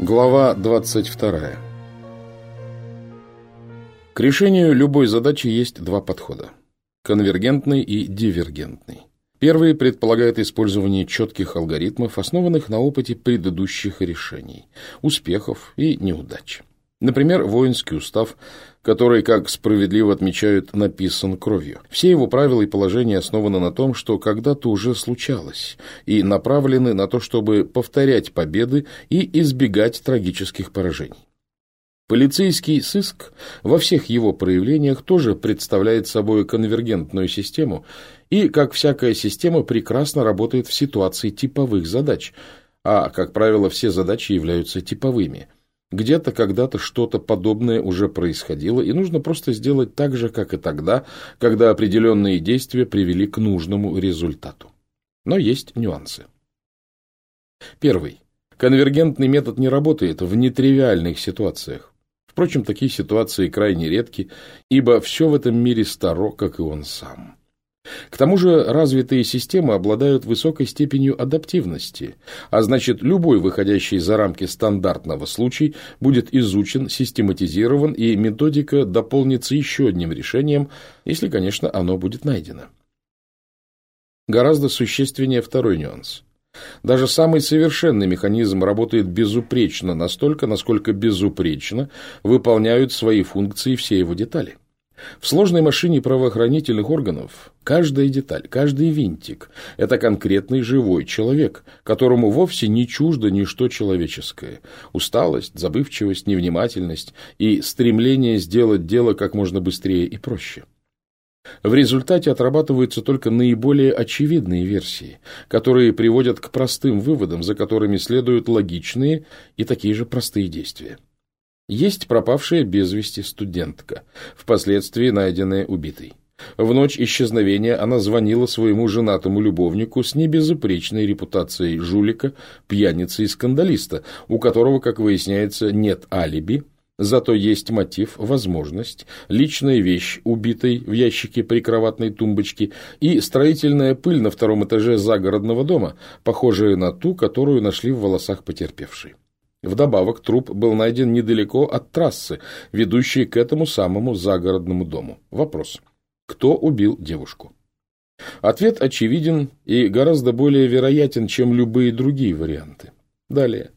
Глава 22. К решению любой задачи есть два подхода – конвергентный и дивергентный. Первый предполагает использование четких алгоритмов, основанных на опыте предыдущих решений, успехов и неудач. Например, воинский устав, который, как справедливо отмечают, написан кровью. Все его правила и положения основаны на том, что когда-то уже случалось, и направлены на то, чтобы повторять победы и избегать трагических поражений. Полицейский сыск во всех его проявлениях тоже представляет собой конвергентную систему и, как всякая система, прекрасно работает в ситуации типовых задач, а, как правило, все задачи являются типовыми – где-то когда-то что-то подобное уже происходило, и нужно просто сделать так же, как и тогда, когда определенные действия привели к нужному результату. Но есть нюансы. Первый. Конвергентный метод не работает в нетривиальных ситуациях. Впрочем, такие ситуации крайне редки, ибо все в этом мире старо, как и он сам. К тому же развитые системы обладают высокой степенью адаптивности, а значит любой выходящий за рамки стандартного случай будет изучен, систематизирован и методика дополнится еще одним решением, если, конечно, оно будет найдено. Гораздо существеннее второй нюанс. Даже самый совершенный механизм работает безупречно настолько, насколько безупречно выполняют свои функции все его детали. В сложной машине правоохранительных органов каждая деталь, каждый винтик – это конкретный живой человек, которому вовсе не чуждо ничто человеческое. Усталость, забывчивость, невнимательность и стремление сделать дело как можно быстрее и проще. В результате отрабатываются только наиболее очевидные версии, которые приводят к простым выводам, за которыми следуют логичные и такие же простые действия. Есть пропавшая без вести студентка, впоследствии найденная убитой. В ночь исчезновения она звонила своему женатому любовнику с небезупречной репутацией жулика, пьяницы и скандалиста, у которого, как выясняется, нет алиби, зато есть мотив, возможность, личная вещь, убитой в ящике прикроватной тумбочки, и строительная пыль на втором этаже загородного дома, похожая на ту, которую нашли в волосах потерпевшей. Вдобавок труп был найден недалеко от трассы, ведущей к этому самому загородному дому. Вопрос. Кто убил девушку? Ответ очевиден и гораздо более вероятен, чем любые другие варианты. Далее.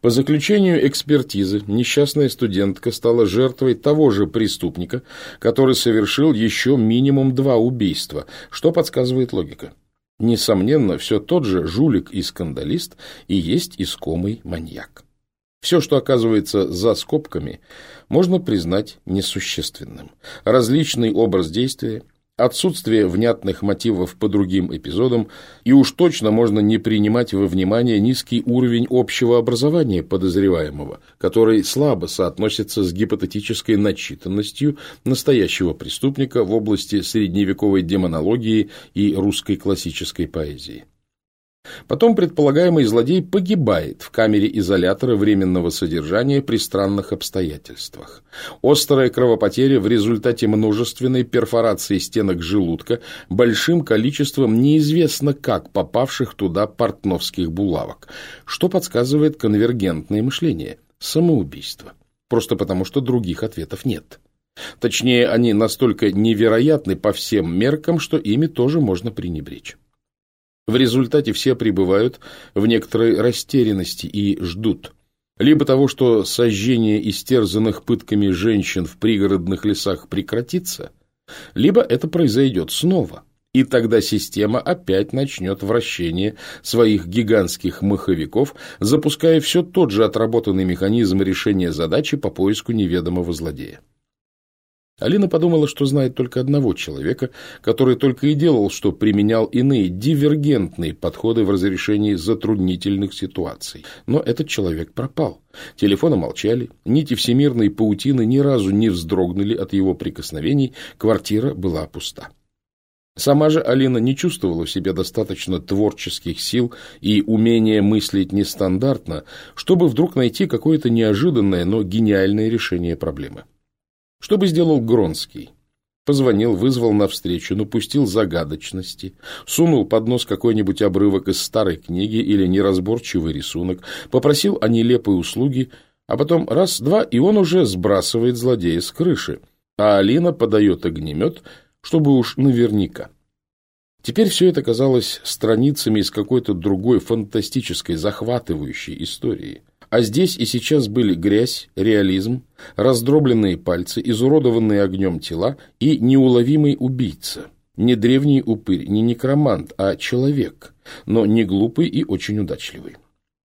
По заключению экспертизы, несчастная студентка стала жертвой того же преступника, который совершил еще минимум два убийства, что подсказывает логика. Несомненно, все тот же жулик и скандалист и есть искомый маньяк. Все, что оказывается за скобками, можно признать несущественным. Различный образ действия, отсутствие внятных мотивов по другим эпизодам, и уж точно можно не принимать во внимание низкий уровень общего образования подозреваемого, который слабо соотносится с гипотетической начитанностью настоящего преступника в области средневековой демонологии и русской классической поэзии. Потом предполагаемый злодей погибает в камере изолятора временного содержания при странных обстоятельствах. Острая кровопотеря в результате множественной перфорации стенок желудка большим количеством неизвестно как попавших туда портновских булавок, что подсказывает конвергентное мышление – самоубийство. Просто потому, что других ответов нет. Точнее, они настолько невероятны по всем меркам, что ими тоже можно пренебречь. В результате все пребывают в некоторой растерянности и ждут. Либо того, что сожжение истерзанных пытками женщин в пригородных лесах прекратится, либо это произойдет снова, и тогда система опять начнет вращение своих гигантских маховиков, запуская все тот же отработанный механизм решения задачи по поиску неведомого злодея. Алина подумала, что знает только одного человека, который только и делал, что применял иные дивергентные подходы в разрешении затруднительных ситуаций. Но этот человек пропал. Телефоны молчали, нити всемирной паутины ни разу не вздрогнули от его прикосновений, квартира была пуста. Сама же Алина не чувствовала в себе достаточно творческих сил и умения мыслить нестандартно, чтобы вдруг найти какое-то неожиданное, но гениальное решение проблемы. Что бы сделал Гронский? Позвонил, вызвал навстречу, напустил загадочности, сунул под нос какой-нибудь обрывок из старой книги или неразборчивый рисунок, попросил о нелепой услуге, а потом раз-два, и он уже сбрасывает злодея с крыши, а Алина подает огнемет, чтобы уж наверняка. Теперь все это казалось страницами из какой-то другой фантастической, захватывающей истории. А здесь и сейчас были грязь, реализм, раздробленные пальцы, изуродованные огнем тела и неуловимый убийца. Не древний упырь, не некромант, а человек, но не глупый и очень удачливый.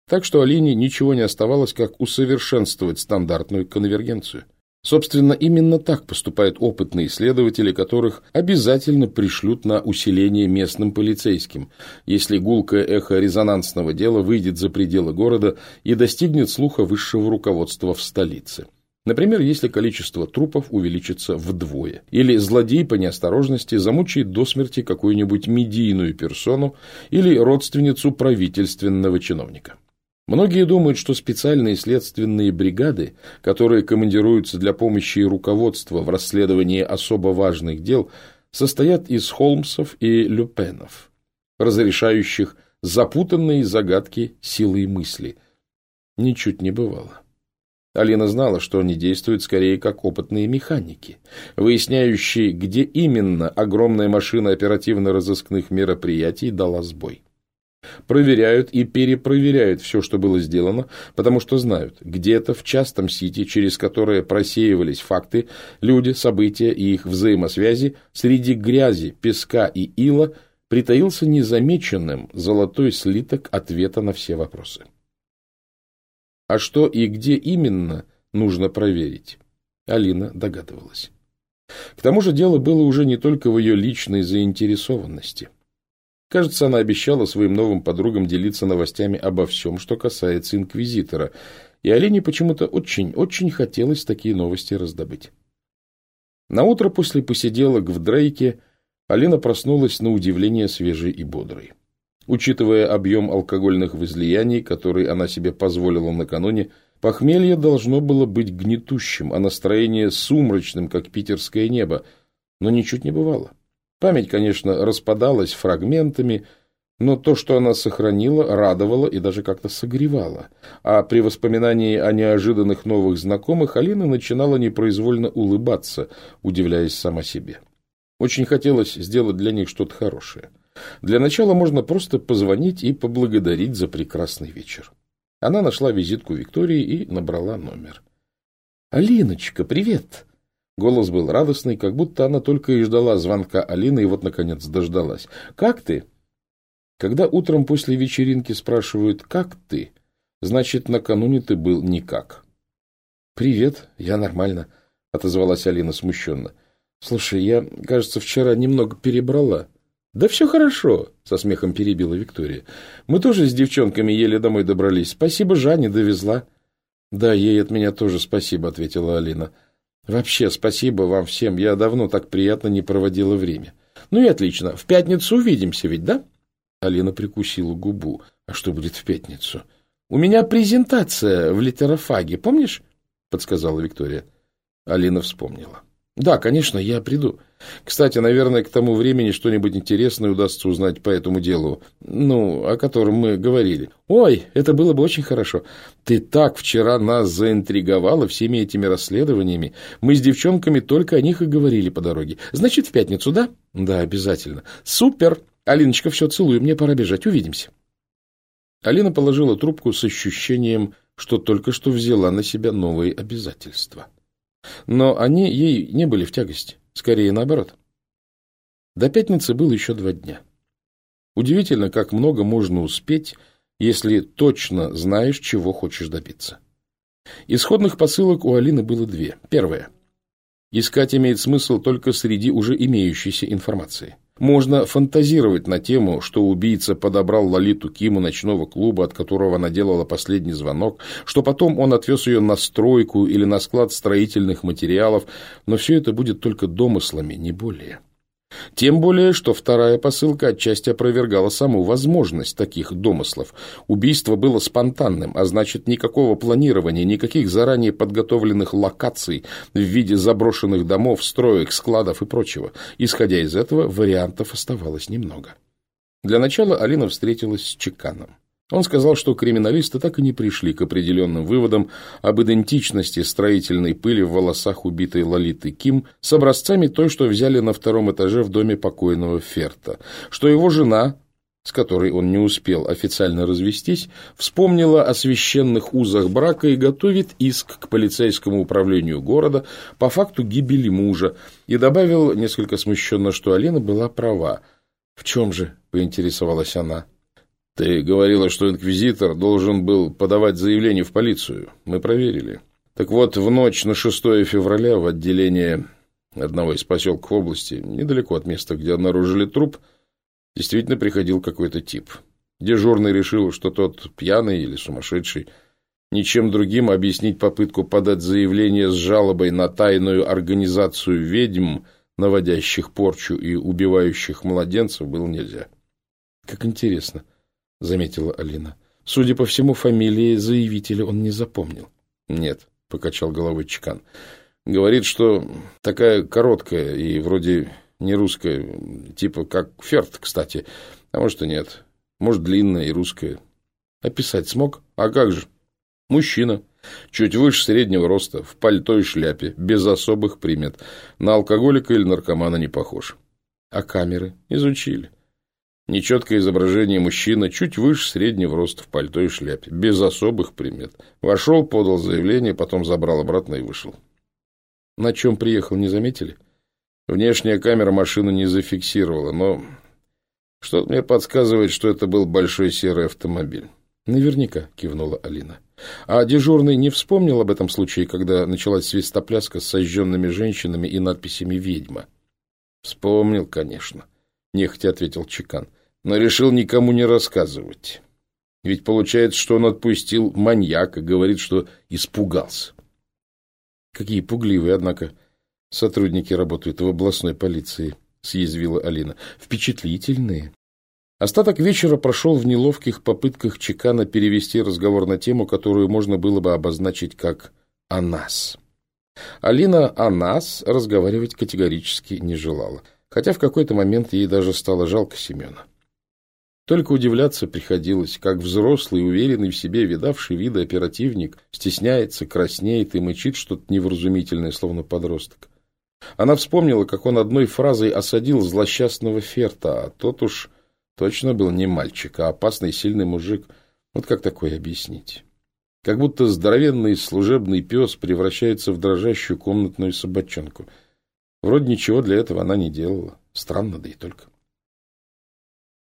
Так что Алине ничего не оставалось, как усовершенствовать стандартную конвергенцию. Собственно, именно так поступают опытные исследователи, которых обязательно пришлют на усиление местным полицейским, если гулкое эхо резонансного дела выйдет за пределы города и достигнет слуха высшего руководства в столице. Например, если количество трупов увеличится вдвое, или злодей по неосторожности замучает до смерти какую-нибудь медийную персону или родственницу правительственного чиновника. Многие думают, что специальные следственные бригады, которые командируются для помощи руководства в расследовании особо важных дел, состоят из Холмсов и Люпенов, разрешающих запутанные загадки силы и мысли. Ничуть не бывало. Алина знала, что они действуют скорее как опытные механики, выясняющие, где именно огромная машина оперативно-розыскных мероприятий дала сбой проверяют и перепроверяют все, что было сделано, потому что знают, где-то в частом сити, через которое просеивались факты, люди, события и их взаимосвязи, среди грязи, песка и ила притаился незамеченным золотой слиток ответа на все вопросы. А что и где именно нужно проверить, Алина догадывалась. К тому же дело было уже не только в ее личной заинтересованности – Кажется, она обещала своим новым подругам делиться новостями обо всем, что касается инквизитора, и Олене почему-то очень-очень хотелось такие новости раздобыть. На утро после посиделок в Дрейке Алина проснулась на удивление свежей и бодрой. Учитывая объем алкогольных возлияний, который она себе позволила накануне, похмелье должно было быть гнетущим, а настроение сумрачным, как питерское небо, но ничуть не бывало. Память, конечно, распадалась фрагментами, но то, что она сохранила, радовало и даже как-то согревало. А при воспоминании о неожиданных новых знакомых Алина начинала непроизвольно улыбаться, удивляясь сама себе. Очень хотелось сделать для них что-то хорошее. Для начала можно просто позвонить и поблагодарить за прекрасный вечер. Она нашла визитку Виктории и набрала номер. «Алиночка, привет!» Голос был радостный, как будто она только и ждала звонка Алины, и вот, наконец, дождалась. «Как ты?» Когда утром после вечеринки спрашивают «Как ты?», значит, накануне ты был никак. «Привет, я нормально», — отозвалась Алина смущенно. «Слушай, я, кажется, вчера немного перебрала». «Да все хорошо», — со смехом перебила Виктория. «Мы тоже с девчонками еле домой добрались. Спасибо, Жанне довезла». «Да, ей от меня тоже спасибо», — ответила Алина. Вообще, спасибо вам всем. Я давно так приятно не проводила время. Ну и отлично. В пятницу увидимся ведь, да? Алина прикусила губу. А что будет в пятницу? У меня презентация в литерофаге, помнишь? Подсказала Виктория. Алина вспомнила. Да, конечно, я приду. Кстати, наверное, к тому времени что-нибудь интересное удастся узнать по этому делу, ну, о котором мы говорили. Ой, это было бы очень хорошо. Ты так вчера нас заинтриговала всеми этими расследованиями. Мы с девчонками только о них и говорили по дороге. Значит, в пятницу, да? Да, обязательно. Супер! Алиночка, все, целую, мне пора бежать. Увидимся. Алина положила трубку с ощущением, что только что взяла на себя новые обязательства. Но они ей не были в тягости, скорее наоборот. До пятницы было еще два дня. Удивительно, как много можно успеть, если точно знаешь, чего хочешь добиться. Исходных посылок у Алины было две. Первое. Искать имеет смысл только среди уже имеющейся информации. Можно фантазировать на тему, что убийца подобрал Лолиту Киму ночного клуба, от которого она делала последний звонок, что потом он отвез ее на стройку или на склад строительных материалов, но все это будет только домыслами, не более. Тем более, что вторая посылка отчасти опровергала саму возможность таких домыслов. Убийство было спонтанным, а значит, никакого планирования, никаких заранее подготовленных локаций в виде заброшенных домов, строек, складов и прочего. Исходя из этого, вариантов оставалось немного. Для начала Алина встретилась с Чеканом. Он сказал, что криминалисты так и не пришли к определенным выводам об идентичности строительной пыли в волосах убитой Лолиты Ким с образцами той, что взяли на втором этаже в доме покойного Ферта, что его жена, с которой он не успел официально развестись, вспомнила о священных узах брака и готовит иск к полицейскому управлению города по факту гибели мужа, и добавил несколько смущенно, что Алина была права. «В чем же?» — поинтересовалась она. Ты говорила, что инквизитор должен был подавать заявление в полицию. Мы проверили. Так вот, в ночь на 6 февраля в отделение одного из поселков области, недалеко от места, где обнаружили труп, действительно приходил какой-то тип. Дежурный решил, что тот пьяный или сумасшедший. Ничем другим объяснить попытку подать заявление с жалобой на тайную организацию ведьм, наводящих порчу и убивающих младенцев, было нельзя. Как интересно заметила Алина. Судя по всему, фамилии заявителя он не запомнил. Нет, покачал головой Чекан. Говорит, что такая короткая и вроде не русская, типа как Ферт, кстати. А может и нет. Может, длинная и русская. Описать смог? А как же? Мужчина. Чуть выше среднего роста, в пальто и шляпе, без особых примет. На алкоголика или наркомана не похож. А камеры? Изучили. Нечеткое изображение мужчина, чуть выше среднего роста в пальто и шляпе, без особых примет. Вошел, подал заявление, потом забрал обратно и вышел. На чем приехал, не заметили? Внешняя камера машины не зафиксировала, но что-то мне подсказывает, что это был большой серый автомобиль. Наверняка, кивнула Алина. А дежурный не вспомнил об этом случае, когда началась свистопляска с сожженными женщинами и надписями «Ведьма»? Вспомнил, конечно. — нехотя ответил Чекан. «Но решил никому не рассказывать. Ведь получается, что он отпустил маньяка, говорит, что испугался». «Какие пугливые, однако, сотрудники работают в областной полиции», — съязвила Алина. «Впечатлительные». Остаток вечера прошел в неловких попытках Чекана перевести разговор на тему, которую можно было бы обозначить как «о нас». Алина о нас разговаривать категорически не желала хотя в какой-то момент ей даже стало жалко Семена. Только удивляться приходилось, как взрослый, уверенный в себе, видавший виды оперативник, стесняется, краснеет и мычит что-то невразумительное, словно подросток. Она вспомнила, как он одной фразой осадил злосчастного Ферта, а тот уж точно был не мальчик, а опасный сильный мужик. Вот как такое объяснить? Как будто здоровенный служебный пес превращается в дрожащую комнатную собачонку — Вроде ничего для этого она не делала. Странно, да и только.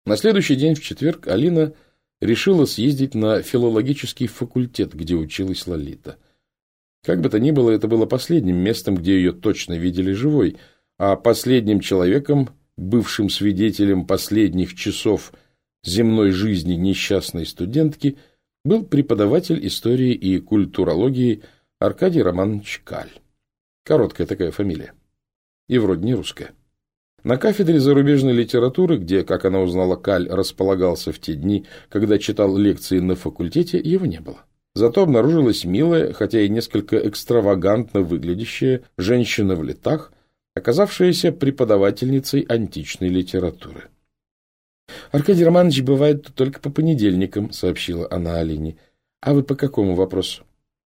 На следующий день, в четверг, Алина решила съездить на филологический факультет, где училась Лолита. Как бы то ни было, это было последним местом, где ее точно видели живой, а последним человеком, бывшим свидетелем последних часов земной жизни несчастной студентки, был преподаватель истории и культурологии Аркадий Романович Каль. Короткая такая фамилия и вроде не русская. На кафедре зарубежной литературы, где, как она узнала, Каль располагался в те дни, когда читал лекции на факультете, его не было. Зато обнаружилась милая, хотя и несколько экстравагантно выглядящая женщина в летах, оказавшаяся преподавательницей античной литературы. «Аркадий Романович бывает только по понедельникам», — сообщила она Алине. «А вы по какому вопросу?»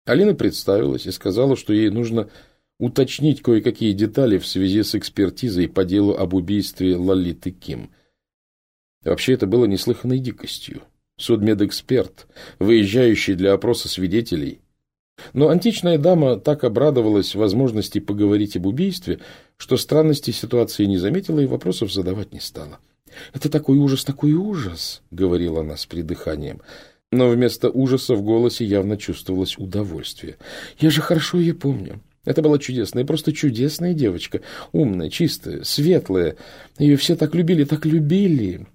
Алина представилась и сказала, что ей нужно уточнить кое-какие детали в связи с экспертизой по делу об убийстве Лолиты Ким. Вообще это было неслыханной дикостью. Судмедэксперт, выезжающий для опроса свидетелей. Но античная дама так обрадовалась возможности поговорить об убийстве, что странности ситуации не заметила и вопросов задавать не стала. «Это такой ужас, такой ужас!» — говорила она с придыханием. Но вместо ужаса в голосе явно чувствовалось удовольствие. «Я же хорошо ее помню. Это была чудесная, просто чудесная девочка. Умная, чистая, светлая. Ее все так любили, так любили.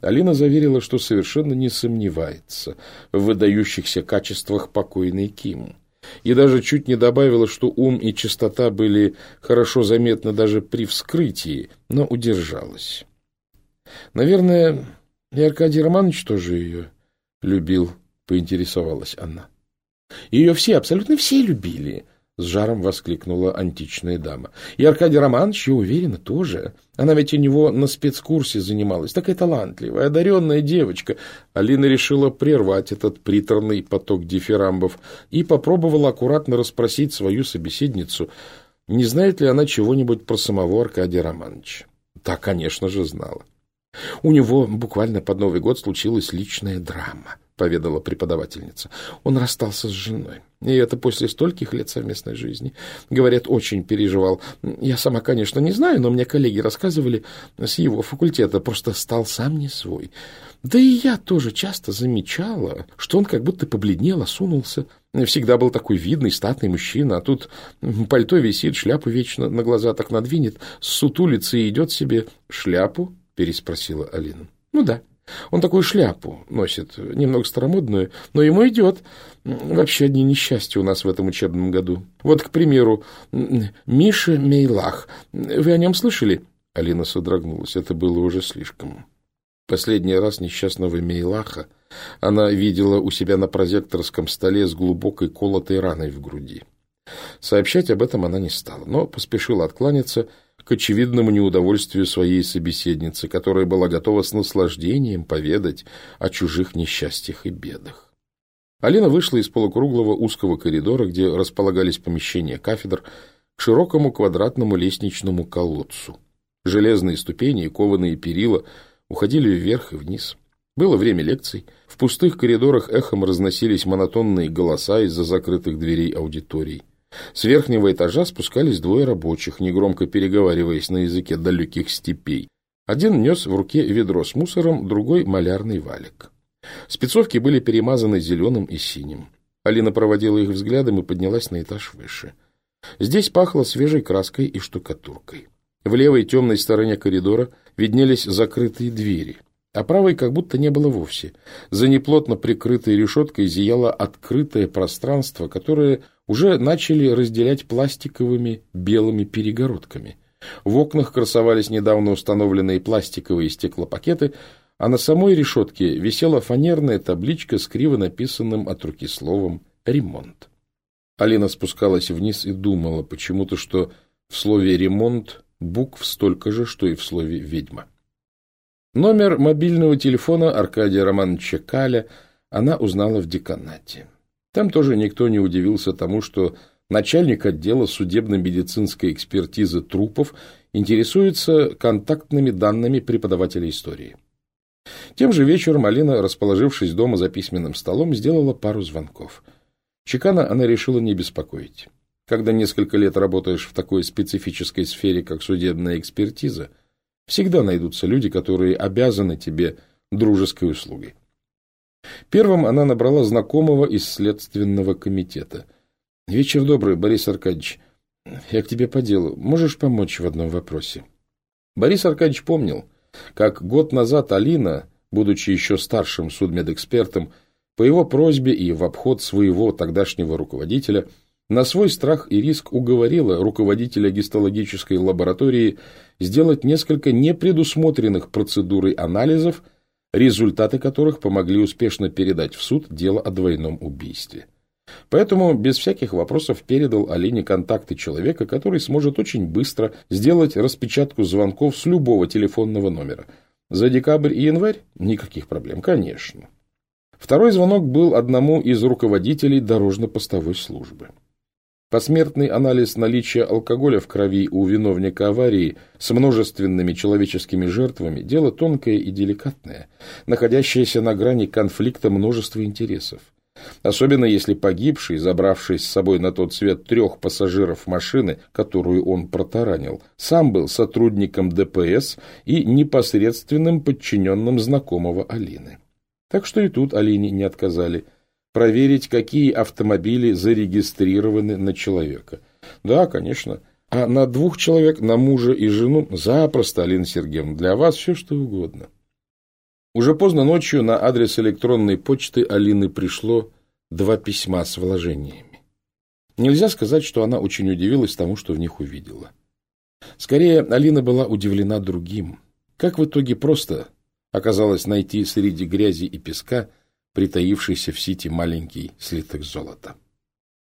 Алина заверила, что совершенно не сомневается в выдающихся качествах покойной Ким. и даже чуть не добавила, что ум и чистота были хорошо заметны даже при вскрытии, но удержалась. Наверное, и Аркадий Романович тоже ее любил, поинтересовалась она. Ее все, абсолютно все любили, с жаром воскликнула античная дама. И Аркадий Романович, я уверена, тоже. Она ведь у него на спецкурсе занималась. Такая талантливая, одаренная девочка. Алина решила прервать этот приторный поток дифирамбов и попробовала аккуратно расспросить свою собеседницу, не знает ли она чего-нибудь про самого Аркадия Романовича. Та, конечно же, знала. У него буквально под Новый год случилась личная драма, поведала преподавательница. Он расстался с женой. И это после стольких лет совместной жизни. Говорят, очень переживал. Я сама, конечно, не знаю, но мне коллеги рассказывали с его факультета. Просто стал сам не свой. Да и я тоже часто замечала, что он как будто побледнел, осунулся. Всегда был такой видный, статный мужчина, а тут пальто висит, шляпу вечно на глаза так надвинет, сутулится и идет себе. Шляпу? — переспросила Алина. — Ну да. Он такую шляпу носит, немного старомодную, но ему идет. Вообще одни несчастья у нас в этом учебном году. Вот, к примеру, Миша Мейлах. Вы о нем слышали? Алина содрогнулась. Это было уже слишком. Последний раз несчастного Мейлаха она видела у себя на прозекторском столе с глубокой колотой раной в груди. Сообщать об этом она не стала, но поспешила откланяться к очевидному неудовольствию своей собеседницы, которая была готова с наслаждением поведать о чужих несчастьях и бедах. Алина вышла из полукруглого узкого коридора, где располагались помещения кафедр, к широкому квадратному лестничному колодцу. Железные ступени и кованые перила уходили вверх и вниз. Было время лекций. В пустых коридорах эхом разносились монотонные голоса из-за закрытых дверей аудиторий. С верхнего этажа спускались двое рабочих, негромко переговариваясь на языке далеких степей. Один нес в руке ведро с мусором, другой — малярный валик. Спецовки были перемазаны зеленым и синим. Алина проводила их взглядом и поднялась на этаж выше. Здесь пахло свежей краской и штукатуркой. В левой темной стороне коридора виднелись закрытые двери, а правой как будто не было вовсе. За неплотно прикрытой решеткой зияло открытое пространство, которое уже начали разделять пластиковыми белыми перегородками. В окнах красовались недавно установленные пластиковые стеклопакеты, а на самой решетке висела фанерная табличка с криво написанным от руки словом «ремонт». Алина спускалась вниз и думала почему-то, что в слове «ремонт» букв столько же, что и в слове «ведьма». Номер мобильного телефона Аркадия Романовича Каля она узнала в деканате. Там тоже никто не удивился тому, что начальник отдела судебно-медицинской экспертизы трупов интересуется контактными данными преподавателя истории. Тем же вечером Алина, расположившись дома за письменным столом, сделала пару звонков. Чекана она решила не беспокоить. Когда несколько лет работаешь в такой специфической сфере, как судебная экспертиза, всегда найдутся люди, которые обязаны тебе дружеской услугой. Первым она набрала знакомого из следственного комитета. «Вечер добрый, Борис Аркадьевич. Я к тебе по делу. Можешь помочь в одном вопросе?» Борис Аркадьевич помнил, как год назад Алина, будучи еще старшим судмедэкспертом, по его просьбе и в обход своего тогдашнего руководителя, на свой страх и риск уговорила руководителя гистологической лаборатории сделать несколько непредусмотренных процедурой анализов результаты которых помогли успешно передать в суд дело о двойном убийстве. Поэтому без всяких вопросов передал Алине контакты человека, который сможет очень быстро сделать распечатку звонков с любого телефонного номера. За декабрь и январь никаких проблем, конечно. Второй звонок был одному из руководителей дорожно-постовой службы. Посмертный анализ наличия алкоголя в крови у виновника аварии с множественными человеческими жертвами – дело тонкое и деликатное, находящееся на грани конфликта множества интересов. Особенно если погибший, забравший с собой на тот свет трех пассажиров машины, которую он протаранил, сам был сотрудником ДПС и непосредственным подчиненным знакомого Алины. Так что и тут Алине не отказали – проверить, какие автомобили зарегистрированы на человека. Да, конечно. А на двух человек, на мужа и жену, запросто, Алина Сергеевна, для вас все что угодно. Уже поздно ночью на адрес электронной почты Алины пришло два письма с вложениями. Нельзя сказать, что она очень удивилась тому, что в них увидела. Скорее, Алина была удивлена другим. Как в итоге просто оказалось найти среди грязи и песка притаившийся в сити маленький слиток золота.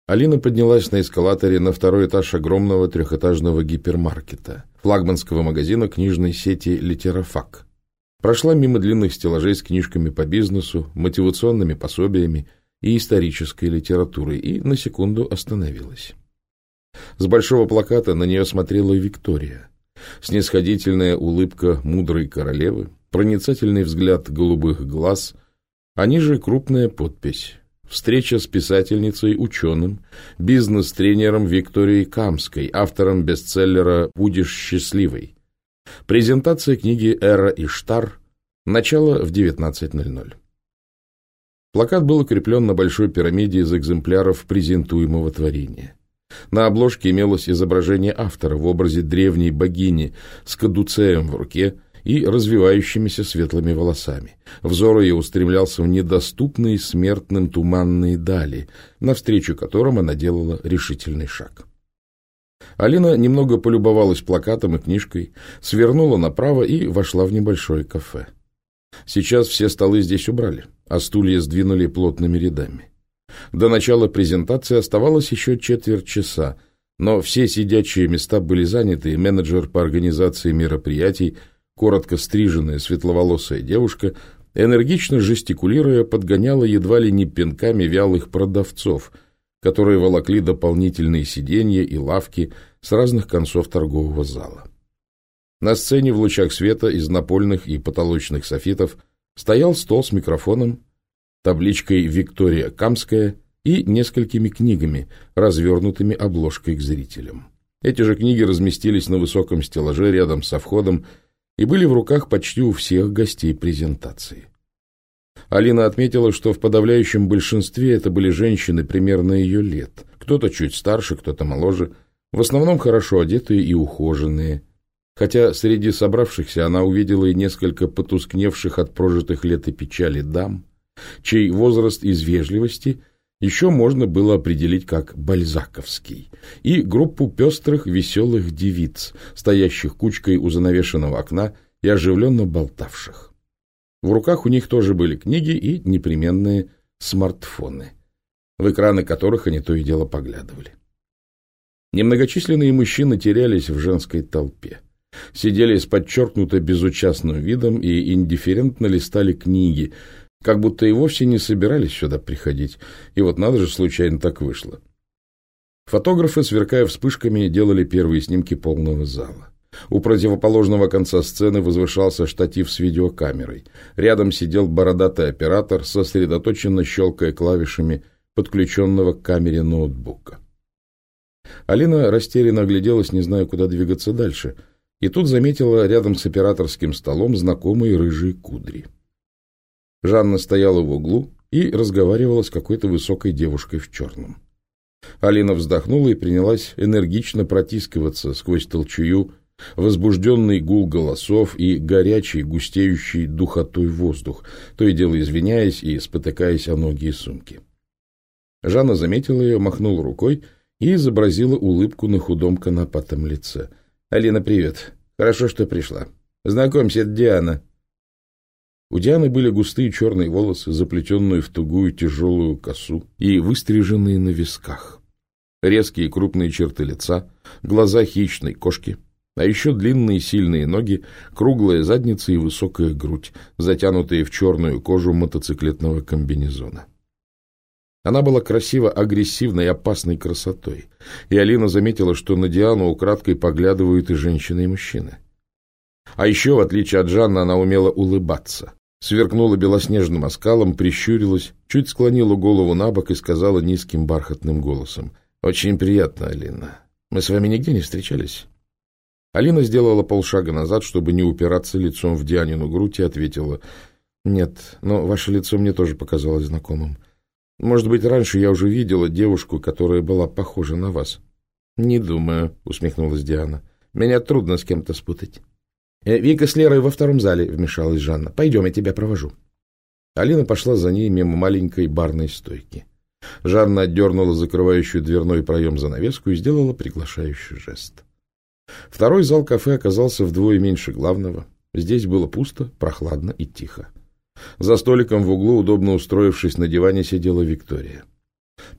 Алина поднялась на эскалаторе на второй этаж огромного трехэтажного гипермаркета, флагманского магазина книжной сети «Литерофак». Прошла мимо длинных стеллажей с книжками по бизнесу, мотивационными пособиями и исторической литературой и на секунду остановилась. С большого плаката на нее смотрела Виктория. Снисходительная улыбка мудрой королевы, проницательный взгляд голубых глаз, а ниже крупная подпись Встреча с писательницей-ученым, бизнес-тренером Викторией Камской, автором бестселлера «Будешь счастливой». Презентация книги «Эра и Штар». Начало в 19.00. Плакат был укреплен на большой пирамиде из экземпляров презентуемого творения. На обложке имелось изображение автора в образе древней богини с кадуцеем в руке – и развивающимися светлыми волосами. Взор ее устремлялся в недоступные смертным туманные дали, навстречу которым она делала решительный шаг. Алина немного полюбовалась плакатом и книжкой, свернула направо и вошла в небольшое кафе. Сейчас все столы здесь убрали, а стулья сдвинули плотными рядами. До начала презентации оставалось еще четверть часа, но все сидячие места были заняты, и менеджер по организации мероприятий коротко стриженная светловолосая девушка, энергично жестикулируя, подгоняла едва ли не пинками вялых продавцов, которые волокли дополнительные сиденья и лавки с разных концов торгового зала. На сцене в лучах света из напольных и потолочных софитов стоял стол с микрофоном, табличкой «Виктория Камская» и несколькими книгами, развернутыми обложкой к зрителям. Эти же книги разместились на высоком стеллаже рядом со входом, и были в руках почти у всех гостей презентации. Алина отметила, что в подавляющем большинстве это были женщины примерно ее лет, кто-то чуть старше, кто-то моложе, в основном хорошо одетые и ухоженные, хотя среди собравшихся она увидела и несколько потускневших от прожитых лет и печали дам, чей возраст из вежливости еще можно было определить как бальзаковский, и группу пестрых веселых девиц, стоящих кучкой у занавешенного окна и оживленно болтавших. В руках у них тоже были книги и непременные смартфоны, в экраны которых они то и дело поглядывали. Немногочисленные мужчины терялись в женской толпе. Сидели с подчеркнуто безучастным видом и индифферентно листали книги, как будто и вовсе не собирались сюда приходить, и вот надо же, случайно так вышло. Фотографы, сверкая вспышками, делали первые снимки полного зала. У противоположного конца сцены возвышался штатив с видеокамерой. Рядом сидел бородатый оператор, сосредоточенно щелкая клавишами подключенного к камере ноутбука. Алина растерянно огляделась, не зная, куда двигаться дальше, и тут заметила рядом с операторским столом знакомые рыжие кудри. Жанна стояла в углу и разговаривала с какой-то высокой девушкой в черном. Алина вздохнула и принялась энергично протискиваться сквозь толчую, возбужденный гул голосов и горячий, густеющий духотой воздух, то и дело извиняясь и спотыкаясь о ноги и сумки. Жанна заметила ее, махнула рукой и изобразила улыбку на худом конопатом лице. — Алина, привет. Хорошо, что пришла. Знакомься, это Диана. У Дианы были густые черные волосы, заплетенные в тугую тяжелую косу и выстриженные на висках. Резкие крупные черты лица, глаза хищной кошки, а еще длинные сильные ноги, круглая задница и высокая грудь, затянутые в черную кожу мотоциклетного комбинезона. Она была красиво агрессивной и опасной красотой, и Алина заметила, что на Диану украдкой поглядывают и женщины, и мужчины. А еще, в отличие от Жанны, она умела улыбаться. Сверкнула белоснежным оскалом, прищурилась, чуть склонила голову на бок и сказала низким бархатным голосом. «Очень приятно, Алина. Мы с вами нигде не встречались?» Алина сделала полшага назад, чтобы не упираться лицом в Дианину грудь, и ответила. «Нет, но ваше лицо мне тоже показалось знакомым. Может быть, раньше я уже видела девушку, которая была похожа на вас?» «Не думаю», — усмехнулась Диана. «Меня трудно с кем-то спутать». Э, «Вика с Лерой во втором зале», — вмешалась Жанна. «Пойдем, я тебя провожу». Алина пошла за ней мимо маленькой барной стойки. Жанна отдернула закрывающую дверной проем занавеску и сделала приглашающий жест. Второй зал кафе оказался вдвое меньше главного. Здесь было пусто, прохладно и тихо. За столиком в углу, удобно устроившись на диване, сидела Виктория.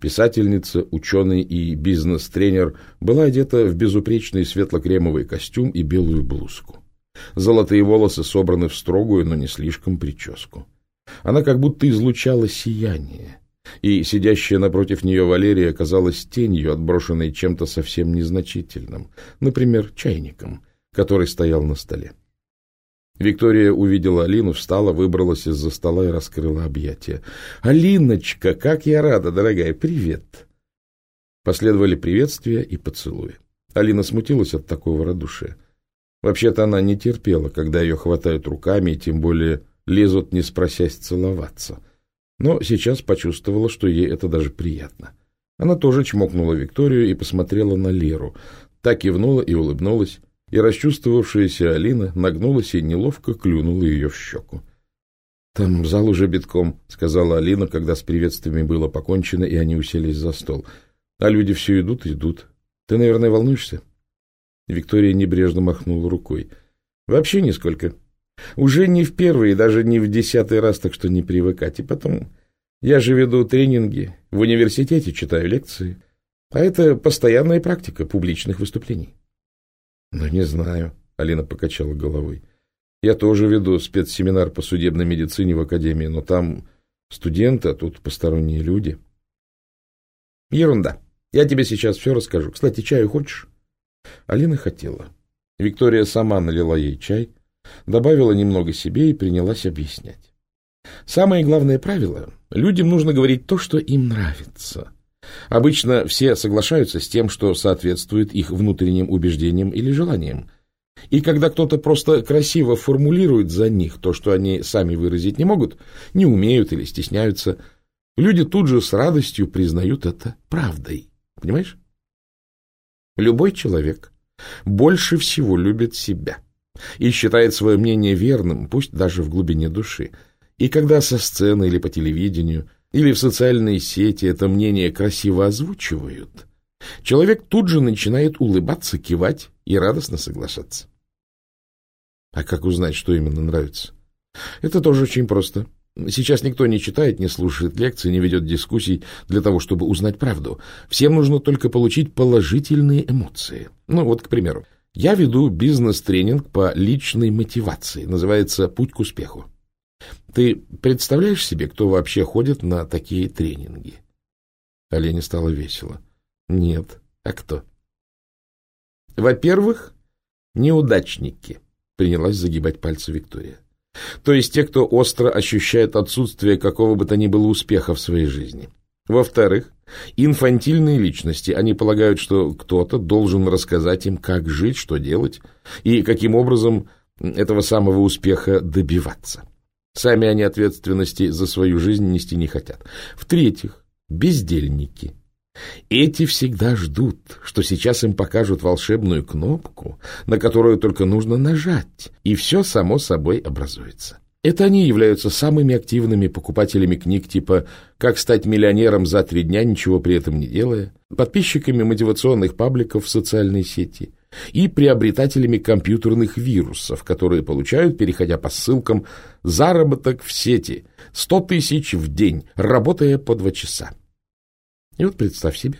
Писательница, ученый и бизнес-тренер была одета в безупречный светло-кремовый костюм и белую блузку. Золотые волосы собраны в строгую, но не слишком прическу. Она как будто излучала сияние, и сидящая напротив нее Валерия казалась тенью, отброшенной чем-то совсем незначительным, например, чайником, который стоял на столе. Виктория увидела Алину, встала, выбралась из-за стола и раскрыла объятия. — Алиночка, как я рада, дорогая, привет! Последовали приветствия и поцелуи. Алина смутилась от такого радушия. Вообще-то она не терпела, когда ее хватают руками и тем более лезут, не спросясь целоваться. Но сейчас почувствовала, что ей это даже приятно. Она тоже чмокнула Викторию и посмотрела на Леру. Так кивнула и улыбнулась и расчувствовавшаяся Алина нагнулась и неловко клюнула ее в щеку. — Там зал уже битком, — сказала Алина, когда с приветствиями было покончено, и они уселись за стол. — А люди все идут идут. Ты, наверное, волнуешься? Виктория небрежно махнула рукой. — Вообще нисколько. Уже не в первый и даже не в десятый раз, так что не привыкать. И потом, я же веду тренинги, в университете читаю лекции. А это постоянная практика публичных выступлений. Ну, не знаю, Алина покачала головой. Я тоже веду спецсеминар по судебной медицине в академии, но там студенты, а тут посторонние люди. Ерунда. Я тебе сейчас все расскажу. Кстати, чаю хочешь? Алина хотела. Виктория сама налила ей чай, добавила немного себе и принялась объяснять. Самое главное правило — людям нужно говорить то, что им нравится. Обычно все соглашаются с тем, что соответствует их внутренним убеждениям или желаниям. И когда кто-то просто красиво формулирует за них то, что они сами выразить не могут, не умеют или стесняются, люди тут же с радостью признают это правдой. Понимаешь? Любой человек больше всего любит себя и считает свое мнение верным, пусть даже в глубине души. И когда со сцены или по телевидению – или в социальной сети это мнение красиво озвучивают, человек тут же начинает улыбаться, кивать и радостно соглашаться. А как узнать, что именно нравится? Это тоже очень просто. Сейчас никто не читает, не слушает лекций, не ведет дискуссий для того, чтобы узнать правду. Всем нужно только получить положительные эмоции. Ну вот, к примеру, я веду бизнес-тренинг по личной мотивации. Называется «Путь к успеху». Ты представляешь себе, кто вообще ходит на такие тренинги? Олене стало весело. Нет. А кто? Во-первых, неудачники, принялась загибать пальцы Виктория. То есть те, кто остро ощущает отсутствие какого бы то ни было успеха в своей жизни. Во-вторых, инфантильные личности. Они полагают, что кто-то должен рассказать им, как жить, что делать и каким образом этого самого успеха добиваться. Сами они ответственности за свою жизнь нести не хотят. В-третьих, бездельники. Эти всегда ждут, что сейчас им покажут волшебную кнопку, на которую только нужно нажать, и все само собой образуется. Это они являются самыми активными покупателями книг типа «Как стать миллионером за три дня, ничего при этом не делая», подписчиками мотивационных пабликов в социальной сети, и приобретателями компьютерных вирусов, которые получают, переходя по ссылкам, заработок в сети 100 тысяч в день, работая по два часа. И вот представь себе,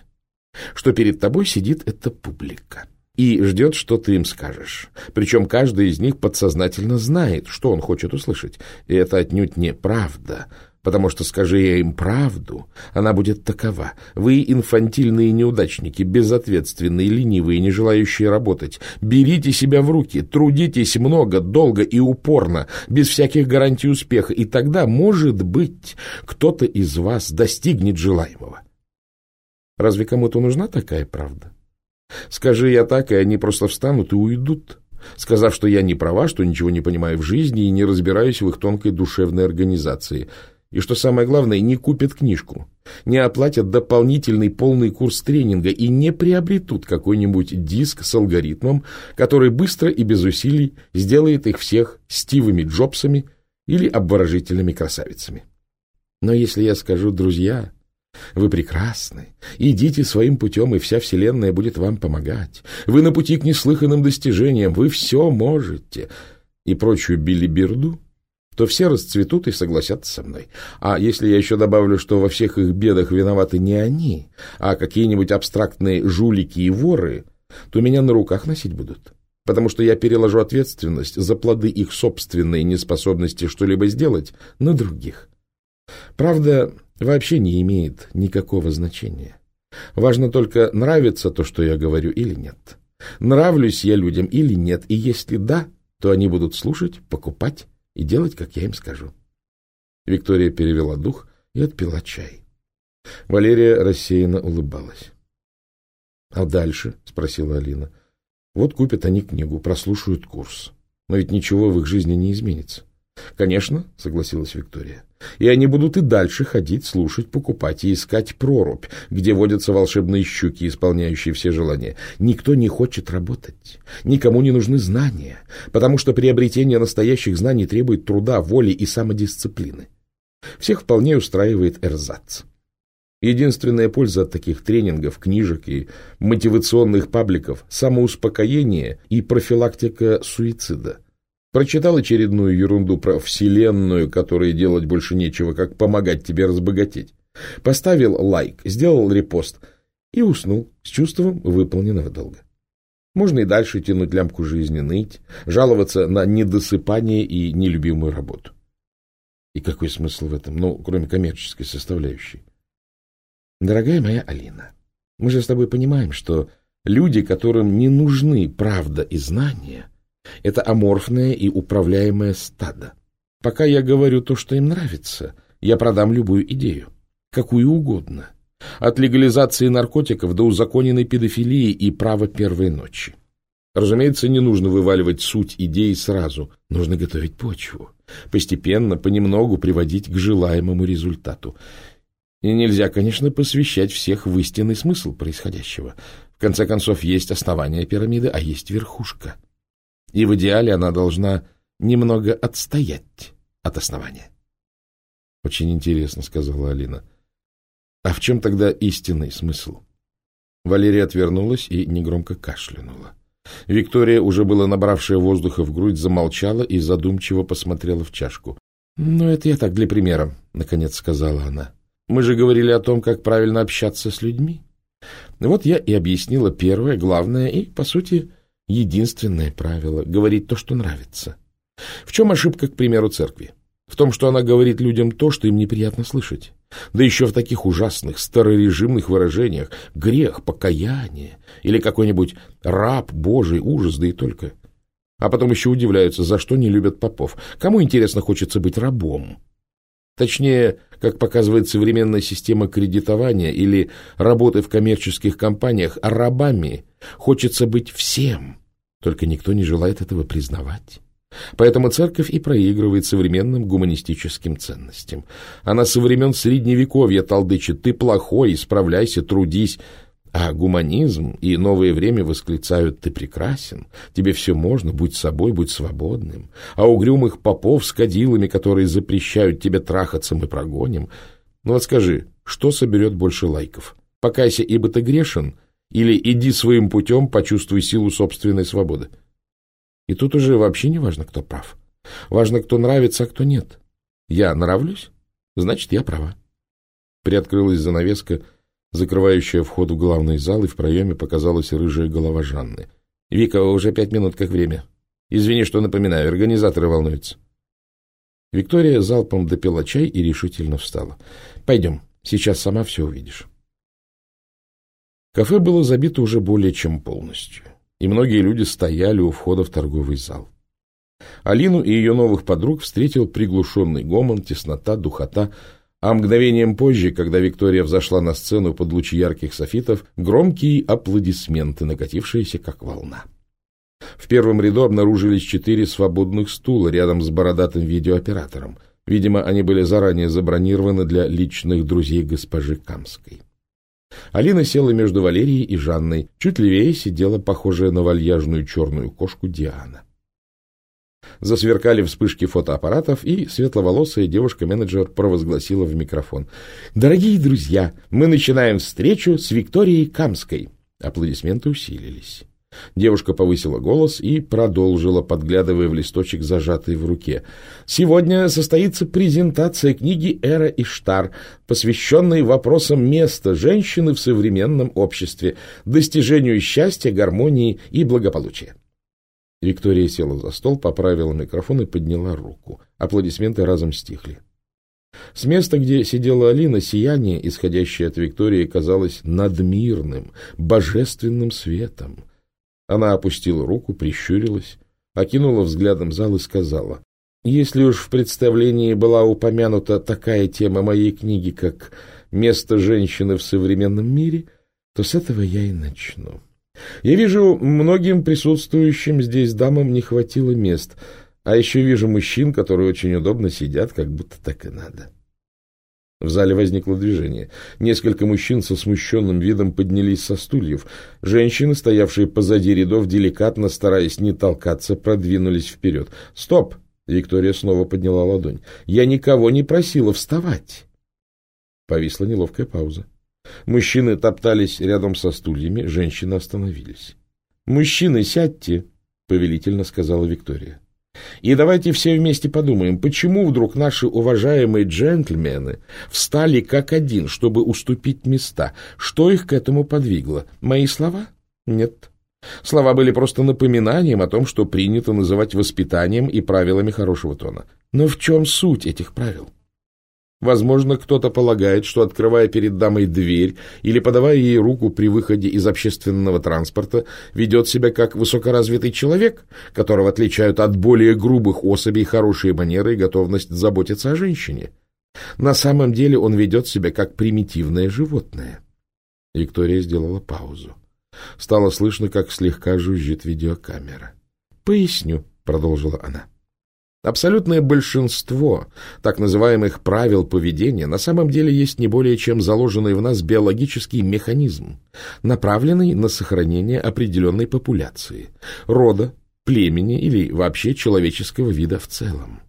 что перед тобой сидит эта публика и ждет, что ты им скажешь. Причем каждый из них подсознательно знает, что он хочет услышать. И это отнюдь не правда, потому что, скажи я им правду, она будет такова. Вы инфантильные неудачники, безответственные, ленивые, не желающие работать. Берите себя в руки, трудитесь много, долго и упорно, без всяких гарантий успеха, и тогда, может быть, кто-то из вас достигнет желаемого. Разве кому-то нужна такая правда? Скажи я так, и они просто встанут и уйдут, сказав, что я не права, что ничего не понимаю в жизни и не разбираюсь в их тонкой душевной организации – и, что самое главное, не купят книжку, не оплатят дополнительный полный курс тренинга и не приобретут какой-нибудь диск с алгоритмом, который быстро и без усилий сделает их всех Стивами Джобсами или обворожительными красавицами. Но если я скажу, друзья, Вы прекрасны. Идите своим путем, и вся Вселенная будет вам помогать. Вы на пути к неслыханным достижениям. Вы все можете. И прочую билиберду, то все расцветут и согласятся со мной. А если я еще добавлю, что во всех их бедах виноваты не они, а какие-нибудь абстрактные жулики и воры, то меня на руках носить будут. Потому что я переложу ответственность за плоды их собственной неспособности что-либо сделать на других. Правда, вообще не имеет никакого значения. Важно только, нравится то, что я говорю, или нет. Нравлюсь я людям или нет, и если да, то они будут слушать, покупать и делать, как я им скажу. Виктория перевела дух и отпила чай. Валерия рассеянно улыбалась. — А дальше? — спросила Алина. — Вот купят они книгу, прослушают курс. Но ведь ничего в их жизни не изменится. — Конечно, — согласилась Виктория. И они будут и дальше ходить, слушать, покупать и искать прорубь, где водятся волшебные щуки, исполняющие все желания. Никто не хочет работать, никому не нужны знания, потому что приобретение настоящих знаний требует труда, воли и самодисциплины. Всех вполне устраивает эрзац. Единственная польза от таких тренингов, книжек и мотивационных пабликов – самоуспокоение и профилактика суицида – Прочитал очередную ерунду про Вселенную, которой делать больше нечего, как помогать тебе разбогатеть. Поставил лайк, сделал репост и уснул с чувством выполненного долга. Можно и дальше тянуть лямку жизни, ныть, жаловаться на недосыпание и нелюбимую работу. И какой смысл в этом, ну, кроме коммерческой составляющей? Дорогая моя Алина, мы же с тобой понимаем, что люди, которым не нужны правда и знания — это аморфное и управляемое стадо. Пока я говорю то, что им нравится, я продам любую идею, какую угодно. От легализации наркотиков до узаконенной педофилии и права первой ночи. Разумеется, не нужно вываливать суть идеи сразу, нужно готовить почву, постепенно, понемногу приводить к желаемому результату. И нельзя, конечно, посвящать всех в истинный смысл происходящего. В конце концов, есть основание пирамиды, а есть верхушка — и в идеале она должна немного отстоять от основания. — Очень интересно, — сказала Алина. — А в чем тогда истинный смысл? Валерия отвернулась и негромко кашлянула. Виктория, уже было набравшая воздуха в грудь, замолчала и задумчиво посмотрела в чашку. — Ну, это я так для примера, — наконец сказала она. — Мы же говорили о том, как правильно общаться с людьми. Вот я и объяснила первое, главное и, по сути, единственное правило — говорить то, что нравится. В чем ошибка, к примеру, церкви? В том, что она говорит людям то, что им неприятно слышать. Да еще в таких ужасных, старорежимных выражениях грех, покаяние или какой-нибудь раб Божий, ужас, да и только. А потом еще удивляются, за что не любят попов. Кому, интересно, хочется быть рабом? Точнее, как показывает современная система кредитования или работы в коммерческих компаниях, рабами хочется быть всем, только никто не желает этого признавать. Поэтому церковь и проигрывает современным гуманистическим ценностям. Она со времен Средневековья толдычит «ты плохой, исправляйся, трудись», а гуманизм и новое время восклицают «ты прекрасен, тебе все можно, будь собой, будь свободным». А угрюмых попов с кадилами, которые запрещают тебе трахаться, мы прогоним. Ну вот скажи, что соберет больше лайков? «Покайся, ибо ты грешен» или «иди своим путем, почувствуй силу собственной свободы». И тут уже вообще не важно, кто прав. Важно, кто нравится, а кто нет. Я нравлюсь, значит, я права. Приоткрылась занавеска, закрывающая вход в главный зал, и в проеме показалась рыжая голова Жанны. — Вика, уже пять минут как время. Извини, что напоминаю, организаторы волнуются. Виктория залпом допила чай и решительно встала. — Пойдем, сейчас сама все увидишь. Кафе было забито уже более чем полностью, и многие люди стояли у входа в торговый зал. Алину и ее новых подруг встретил приглушенный гомон, теснота, духота, а мгновением позже, когда Виктория взошла на сцену под лучи ярких софитов, громкие аплодисменты, накатившиеся как волна. В первом ряду обнаружились четыре свободных стула рядом с бородатым видеооператором. Видимо, они были заранее забронированы для личных друзей госпожи Камской. Алина села между Валерией и Жанной. Чуть левее сидела похожая на вальяжную черную кошку Диана. Засверкали вспышки фотоаппаратов, и светловолосая девушка-менеджер провозгласила в микрофон. «Дорогие друзья, мы начинаем встречу с Викторией Камской». Аплодисменты усилились. Девушка повысила голос и продолжила, подглядывая в листочек, зажатый в руке. «Сегодня состоится презентация книги «Эра Иштар», посвященной вопросам места женщины в современном обществе, достижению счастья, гармонии и благополучия». Виктория села за стол, поправила микрофон и подняла руку. Аплодисменты разом стихли. С места, где сидела Алина, сияние, исходящее от Виктории, казалось надмирным, божественным светом. Она опустила руку, прищурилась, окинула взглядом зал и сказала, «Если уж в представлении была упомянута такая тема моей книги, как «Место женщины в современном мире», то с этого я и начну. Я вижу, многим присутствующим здесь дамам не хватило мест, а еще вижу мужчин, которые очень удобно сидят, как будто так и надо». В зале возникло движение. Несколько мужчин со смущенным видом поднялись со стульев. Женщины, стоявшие позади рядов, деликатно, стараясь не толкаться, продвинулись вперед. «Стоп!» — Виктория снова подняла ладонь. «Я никого не просила вставать!» Повисла неловкая пауза. Мужчины топтались рядом со стульями, женщины остановились. «Мужчины, сядьте!» — повелительно сказала Виктория. И давайте все вместе подумаем, почему вдруг наши уважаемые джентльмены встали как один, чтобы уступить места? Что их к этому подвигло? Мои слова? Нет. Слова были просто напоминанием о том, что принято называть воспитанием и правилами хорошего тона. Но в чем суть этих правил? Возможно, кто-то полагает, что, открывая перед дамой дверь или подавая ей руку при выходе из общественного транспорта, ведет себя как высокоразвитый человек, которого отличают от более грубых особей хорошие манеры и готовность заботиться о женщине. На самом деле он ведет себя как примитивное животное. Виктория сделала паузу. Стало слышно, как слегка жужжит видеокамера. «Поясню», — продолжила она. Абсолютное большинство так называемых правил поведения на самом деле есть не более чем заложенный в нас биологический механизм, направленный на сохранение определенной популяции, рода, племени или вообще человеческого вида в целом.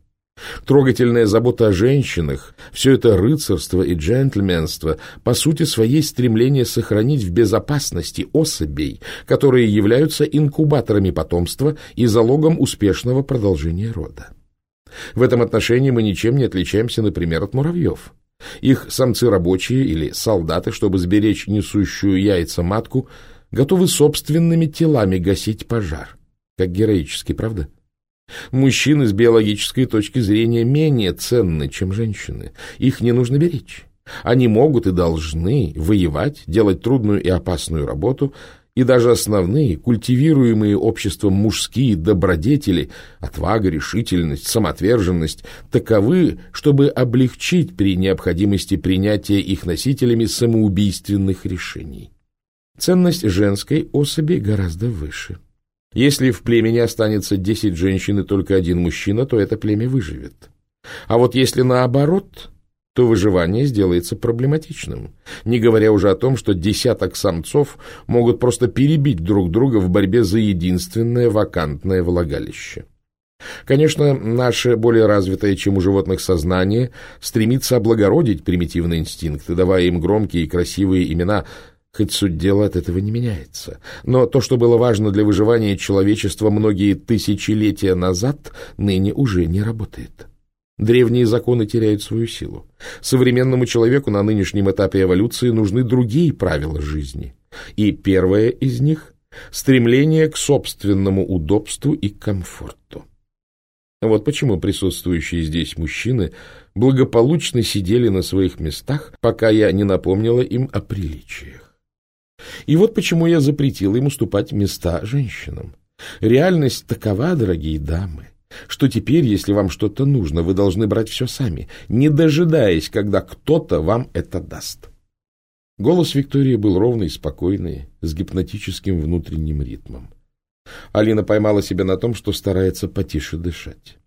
Трогательная забота о женщинах, все это рыцарство и джентльменство, по сути своей стремление сохранить в безопасности особей, которые являются инкубаторами потомства и залогом успешного продолжения рода. В этом отношении мы ничем не отличаемся, например, от муравьев. Их самцы рабочие или солдаты, чтобы сберечь несущую яйца матку, готовы собственными телами гасить пожар. Как героически, правда? Мужчины с биологической точки зрения менее ценны, чем женщины. Их не нужно беречь. Они могут и должны воевать, делать трудную и опасную работу, и даже основные, культивируемые обществом мужские добродетели, отвага, решительность, самоотверженность, таковы, чтобы облегчить при необходимости принятия их носителями самоубийственных решений. Ценность женской особи гораздо выше. Если в племени останется 10 женщин и только один мужчина, то это племя выживет. А вот если наоборот, то выживание сделается проблематичным, не говоря уже о том, что десяток самцов могут просто перебить друг друга в борьбе за единственное вакантное влагалище. Конечно, наше более развитое, чем у животных сознание, стремится облагородить примитивные инстинкты, давая им громкие и красивые имена, хоть суть дела от этого не меняется. Но то, что было важно для выживания человечества многие тысячелетия назад, ныне уже не работает. Древние законы теряют свою силу. Современному человеку на нынешнем этапе эволюции нужны другие правила жизни. И первое из них – стремление к собственному удобству и комфорту. Вот почему присутствующие здесь мужчины благополучно сидели на своих местах, пока я не напомнила им о приличиях. И вот почему я запретила им уступать места женщинам. Реальность такова, дорогие дамы, что теперь, если вам что-то нужно, вы должны брать все сами, не дожидаясь, когда кто-то вам это даст. Голос Виктории был ровный, спокойный, с гипнотическим внутренним ритмом. Алина поймала себя на том, что старается потише дышать.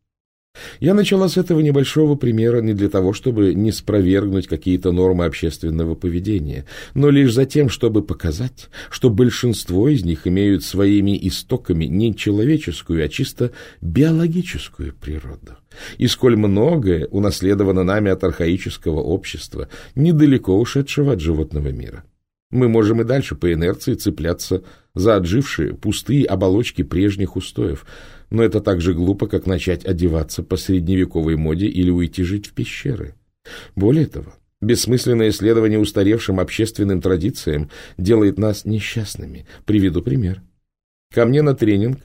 Я начала с этого небольшого примера не для того, чтобы не спровергнуть какие-то нормы общественного поведения, но лишь за тем, чтобы показать, что большинство из них имеют своими истоками не человеческую, а чисто биологическую природу. И сколь многое унаследовано нами от архаического общества, недалеко ушедшего от животного мира. Мы можем и дальше по инерции цепляться за отжившие пустые оболочки прежних устоев – но это так же глупо, как начать одеваться по средневековой моде или уйти жить в пещеры. Более того, бессмысленное исследование устаревшим общественным традициям делает нас несчастными. Приведу пример. Ко мне на тренинг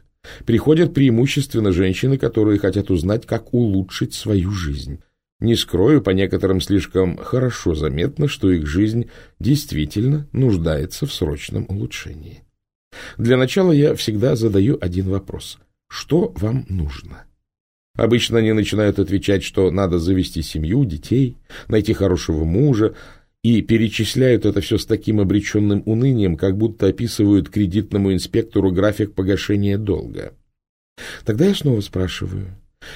приходят преимущественно женщины, которые хотят узнать, как улучшить свою жизнь. Не скрою, по некоторым слишком хорошо заметно, что их жизнь действительно нуждается в срочном улучшении. Для начала я всегда задаю один вопрос. Что вам нужно? Обычно они начинают отвечать, что надо завести семью, детей, найти хорошего мужа, и перечисляют это все с таким обреченным унынием, как будто описывают кредитному инспектору график погашения долга. Тогда я снова спрашиваю,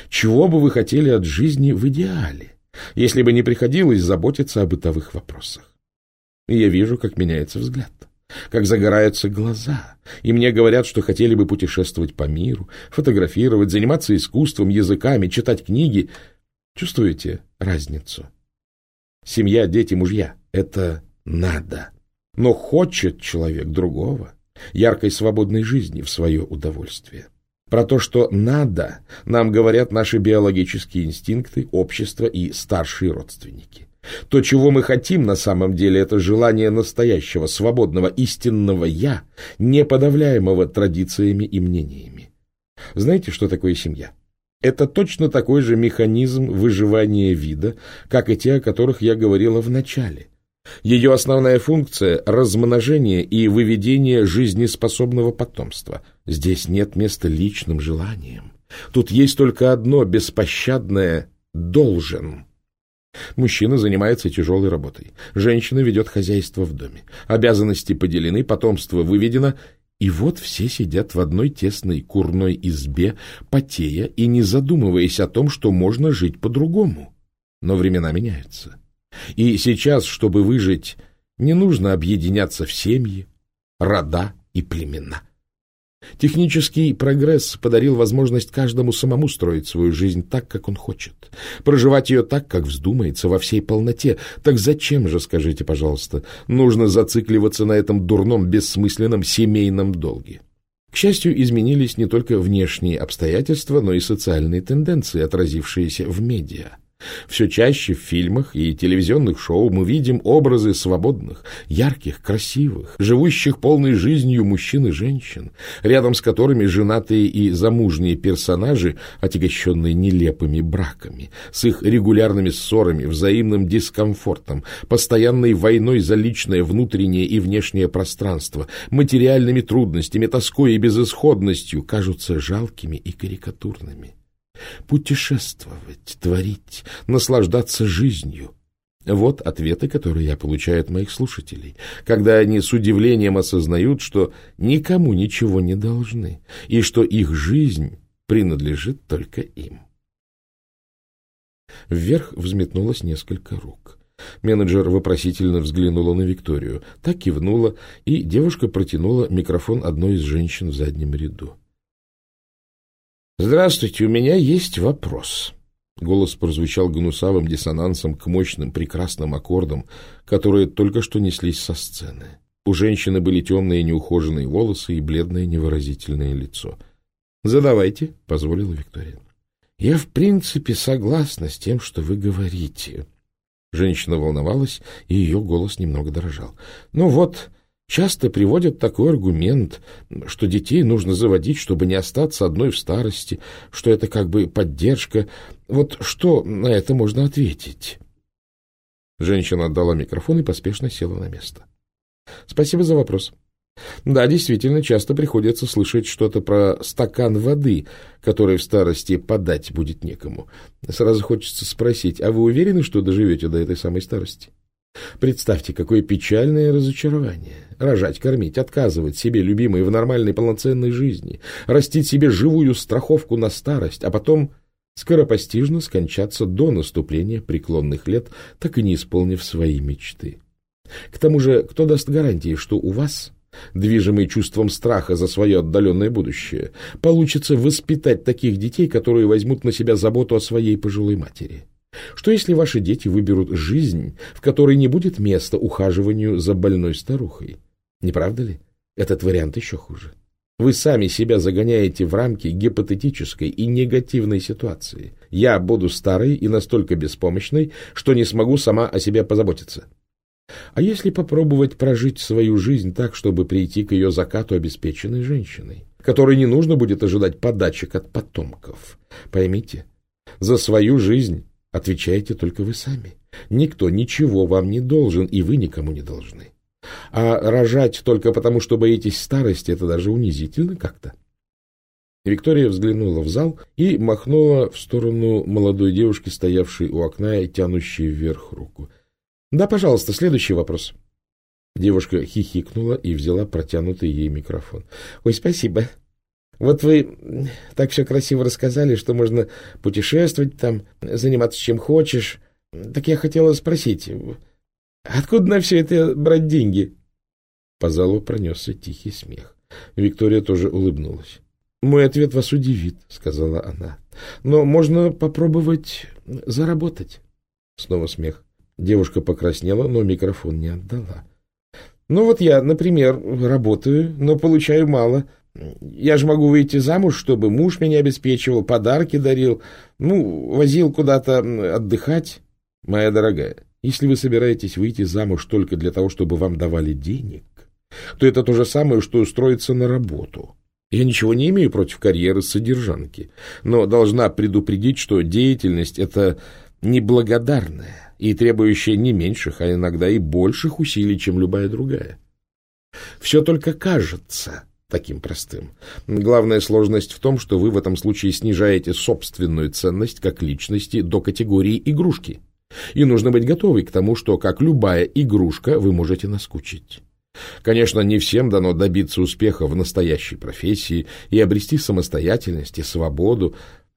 чего бы вы хотели от жизни в идеале, если бы не приходилось заботиться о бытовых вопросах? И я вижу, как меняется взгляд как загораются глаза, и мне говорят, что хотели бы путешествовать по миру, фотографировать, заниматься искусством, языками, читать книги. Чувствуете разницу? Семья, дети, мужья — это надо. Но хочет человек другого, яркой свободной жизни в свое удовольствие. Про то, что надо, нам говорят наши биологические инстинкты, общество и старшие родственники. То, чего мы хотим на самом деле, это желание настоящего, свободного, истинного «я», не подавляемого традициями и мнениями. Знаете, что такое семья? Это точно такой же механизм выживания вида, как и те, о которых я говорила в начале. Ее основная функция – размножение и выведение жизнеспособного потомства. Здесь нет места личным желаниям. Тут есть только одно беспощадное «должен». Мужчина занимается тяжелой работой. Женщина ведет хозяйство в доме. Обязанности поделены, потомство выведено. И вот все сидят в одной тесной курной избе, потея и не задумываясь о том, что можно жить по-другому. Но времена меняются. И сейчас, чтобы выжить, не нужно объединяться в семьи, рода и племена. Технический прогресс подарил возможность каждому самому строить свою жизнь так, как он хочет, проживать ее так, как вздумается, во всей полноте. Так зачем же, скажите, пожалуйста, нужно зацикливаться на этом дурном, бессмысленном семейном долге? К счастью, изменились не только внешние обстоятельства, но и социальные тенденции, отразившиеся в медиа. Все чаще в фильмах и телевизионных шоу мы видим образы свободных, ярких, красивых, живущих полной жизнью мужчин и женщин, рядом с которыми женатые и замужние персонажи, отягощенные нелепыми браками, с их регулярными ссорами, взаимным дискомфортом, постоянной войной за личное внутреннее и внешнее пространство, материальными трудностями, тоской и безысходностью, кажутся жалкими и карикатурными путешествовать, творить, наслаждаться жизнью. Вот ответы, которые я получаю от моих слушателей, когда они с удивлением осознают, что никому ничего не должны, и что их жизнь принадлежит только им. Вверх взметнулось несколько рук. Менеджер вопросительно взглянула на Викторию, так кивнула, и девушка протянула микрофон одной из женщин в заднем ряду. «Здравствуйте, у меня есть вопрос». Голос прозвучал гнусавым диссонансом к мощным, прекрасным аккордам, которые только что неслись со сцены. У женщины были темные неухоженные волосы и бледное невыразительное лицо. «Задавайте», — позволила Виктория. «Я в принципе согласна с тем, что вы говорите». Женщина волновалась, и ее голос немного дрожал. «Ну вот, Часто приводят такой аргумент, что детей нужно заводить, чтобы не остаться одной в старости, что это как бы поддержка. Вот что на это можно ответить? Женщина отдала микрофон и поспешно села на место. Спасибо за вопрос. Да, действительно, часто приходится слышать что-то про стакан воды, который в старости подать будет некому. Сразу хочется спросить, а вы уверены, что доживете до этой самой старости? Представьте, какое печальное разочарование. Рожать, кормить, отказывать себе, любимой, в нормальной полноценной жизни, растить себе живую страховку на старость, а потом скоропостижно скончаться до наступления преклонных лет, так и не исполнив свои мечты. К тому же, кто даст гарантии, что у вас, движимый чувством страха за свое отдаленное будущее, получится воспитать таких детей, которые возьмут на себя заботу о своей пожилой матери? Что если ваши дети выберут жизнь, в которой не будет места ухаживанию за больной старухой? Не правда ли? Этот вариант еще хуже. Вы сами себя загоняете в рамки гипотетической и негативной ситуации. Я буду старой и настолько беспомощной, что не смогу сама о себе позаботиться. А если попробовать прожить свою жизнь так, чтобы прийти к ее закату обеспеченной женщиной, которой не нужно будет ожидать подачек от потомков? Поймите, за свою жизнь отвечаете только вы сами. Никто ничего вам не должен, и вы никому не должны. А рожать только потому, что боитесь старости, это даже унизительно как-то. Виктория взглянула в зал и махнула в сторону молодой девушки, стоявшей у окна и тянущей вверх руку. — Да, пожалуйста, следующий вопрос. Девушка хихикнула и взяла протянутый ей микрофон. — Ой, спасибо. Вот вы так все красиво рассказали, что можно путешествовать там, заниматься чем хочешь. Так я хотела спросить, Откуда на все это брать деньги? По залу пронесся тихий смех. Виктория тоже улыбнулась. — Мой ответ вас удивит, — сказала она. — Но можно попробовать заработать. Снова смех. Девушка покраснела, но микрофон не отдала. — Ну вот я, например, работаю, но получаю мало. Я же могу выйти замуж, чтобы муж меня обеспечивал, подарки дарил, ну, возил куда-то отдыхать. Моя дорогая, если вы собираетесь выйти замуж только для того, чтобы вам давали денег, то это то же самое, что устроиться на работу. Я ничего не имею против карьеры содержанки, но должна предупредить, что деятельность – это неблагодарная и требующая не меньших, а иногда и больших усилий, чем любая другая. Все только кажется таким простым. Главная сложность в том, что вы в этом случае снижаете собственную ценность как личности до категории игрушки – и нужно быть готовой к тому, что, как любая игрушка, вы можете наскучить. Конечно, не всем дано добиться успеха в настоящей профессии и обрести самостоятельность и свободу,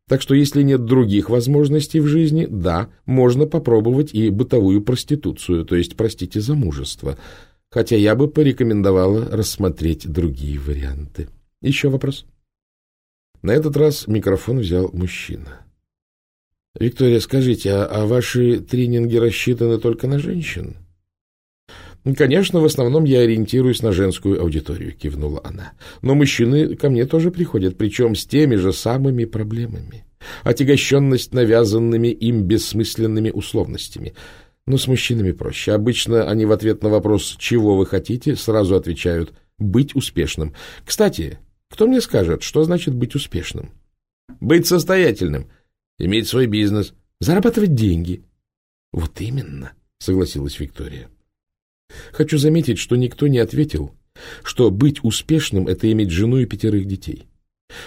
так что если нет других возможностей в жизни, да, можно попробовать и бытовую проституцию, то есть, простите, замужество, хотя я бы порекомендовала рассмотреть другие варианты. Еще вопрос? На этот раз микрофон взял мужчина. — Виктория, скажите, а, а ваши тренинги рассчитаны только на женщин? — Конечно, в основном я ориентируюсь на женскую аудиторию, — кивнула она. — Но мужчины ко мне тоже приходят, причем с теми же самыми проблемами. Отягощенность навязанными им бессмысленными условностями. Но с мужчинами проще. Обычно они в ответ на вопрос «чего вы хотите?» сразу отвечают «быть успешным». Кстати, кто мне скажет, что значит быть успешным? Быть состоятельным — иметь свой бизнес, зарабатывать деньги. — Вот именно, — согласилась Виктория. Хочу заметить, что никто не ответил, что быть успешным — это иметь жену и пятерых детей.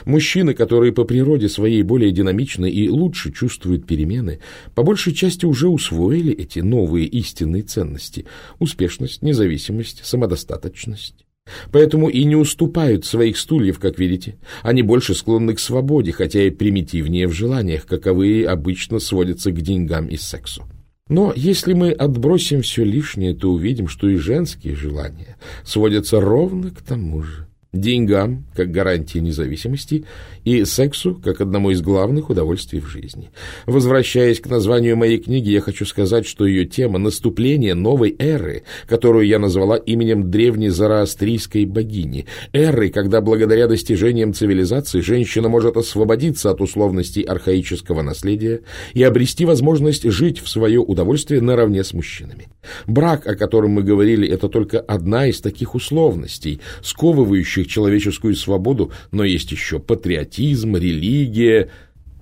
Мужчины, которые по природе своей более динамичны и лучше чувствуют перемены, по большей части уже усвоили эти новые истинные ценности – успешность, независимость, самодостаточность. Поэтому и не уступают своих стульев, как видите. Они больше склонны к свободе, хотя и примитивнее в желаниях, каковые обычно сводятся к деньгам и сексу. Но если мы отбросим все лишнее, то увидим, что и женские желания сводятся ровно к тому же деньгам как гарантии независимости и сексу как одному из главных удовольствий в жизни. Возвращаясь к названию моей книги, я хочу сказать, что ее тема – наступление новой эры, которую я назвала именем древней зороастрийской богини. Эры, когда благодаря достижениям цивилизации женщина может освободиться от условностей архаического наследия и обрести возможность жить в свое удовольствие наравне с мужчинами. Брак, о котором мы говорили, это только одна из таких условностей, сковывающих человеческую свободу, но есть еще патриотизм, религия.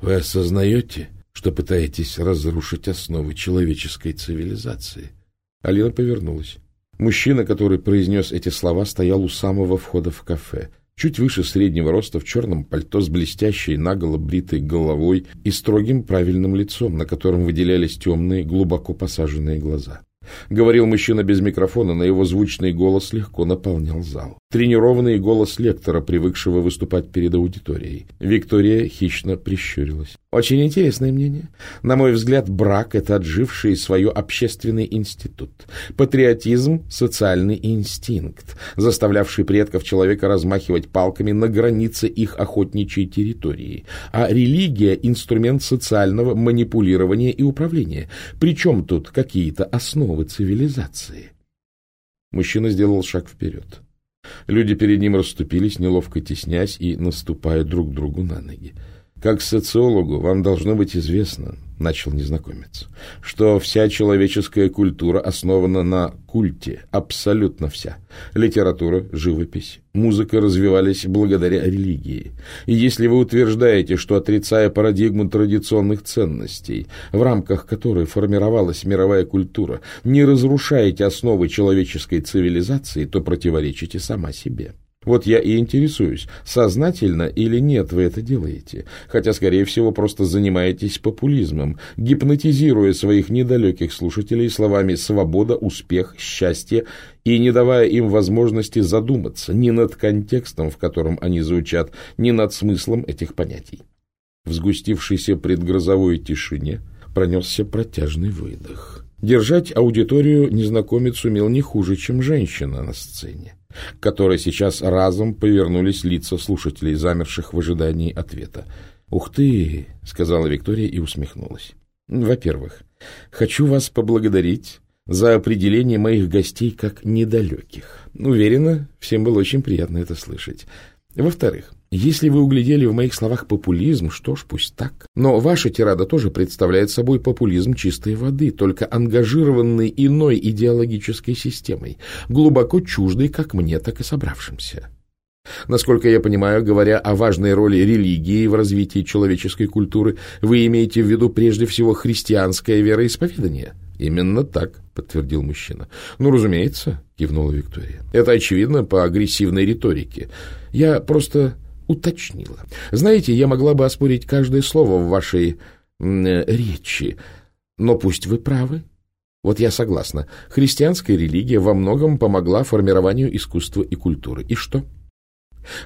Вы осознаете, что пытаетесь разрушить основы человеческой цивилизации? Алина повернулась. Мужчина, который произнес эти слова, стоял у самого входа в кафе, чуть выше среднего роста, в черном пальто с блестящей, наголо бритой головой и строгим правильным лицом, на котором выделялись темные, глубоко посаженные глаза. Говорил мужчина без микрофона, но его звучный голос легко наполнял зал. Тренированный голос лектора, привыкшего выступать перед аудиторией. Виктория хищно прищурилась. Очень интересное мнение. На мой взгляд, брак – это отживший свое общественный институт. Патриотизм – социальный инстинкт, заставлявший предков человека размахивать палками на границе их охотничьей территории. А религия – инструмент социального манипулирования и управления. Причем тут какие-то основы цивилизации? Мужчина сделал шаг вперед. Люди перед ним расступились, неловко теснясь и наступая друг другу на ноги. Как социологу вам должно быть известно, — начал незнакомец, — что вся человеческая культура основана на культе, абсолютно вся. Литература, живопись, музыка развивались благодаря религии. И если вы утверждаете, что, отрицая парадигму традиционных ценностей, в рамках которой формировалась мировая культура, не разрушаете основы человеческой цивилизации, то противоречите сама себе. — вот я и интересуюсь, сознательно или нет вы это делаете, хотя, скорее всего, просто занимаетесь популизмом, гипнотизируя своих недалеких слушателей словами «свобода», «успех», «счастье» и не давая им возможности задуматься ни над контекстом, в котором они звучат, ни над смыслом этих понятий. В сгустившейся предгрозовой тишине пронесся протяжный выдох. Держать аудиторию незнакомец умел не хуже, чем женщина на сцене к которой сейчас разом повернулись лица слушателей, замерших в ожидании ответа. «Ух ты!» — сказала Виктория и усмехнулась. «Во-первых, хочу вас поблагодарить за определение моих гостей как недалеких. Уверена, всем было очень приятно это слышать. Во-вторых, если вы углядели в моих словах популизм, что ж, пусть так. Но ваша тирада тоже представляет собой популизм чистой воды, только ангажированный иной идеологической системой, глубоко чуждой как мне, так и собравшимся. Насколько я понимаю, говоря о важной роли религии в развитии человеческой культуры, вы имеете в виду прежде всего христианское вероисповедание? Именно так, подтвердил мужчина. Ну, разумеется, кивнула Виктория. Это очевидно по агрессивной риторике. Я просто уточнила. Знаете, я могла бы оспорить каждое слово в вашей речи, но пусть вы правы. Вот я согласна. Христианская религия во многом помогла формированию искусства и культуры. И что?